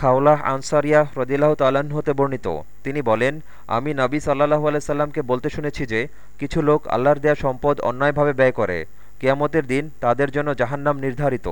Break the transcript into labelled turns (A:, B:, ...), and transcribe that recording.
A: খাওলাহ আনসারিয়া হ্রদিল্লাহ তাল্লাহ্ন হতে বর্ণিত। তিনি বলেন, আমি নাবি সাল্লাহ আলাইসাল্লামকে বলতে শুনেছি যে, কিছু লোক আল্লাহর দেয়া সম্পদ অন্যায়ভাবে ব্যয় করে। কেয়ামতের দিন তাদের জন্য জাহান্নাম নির্ধারিত।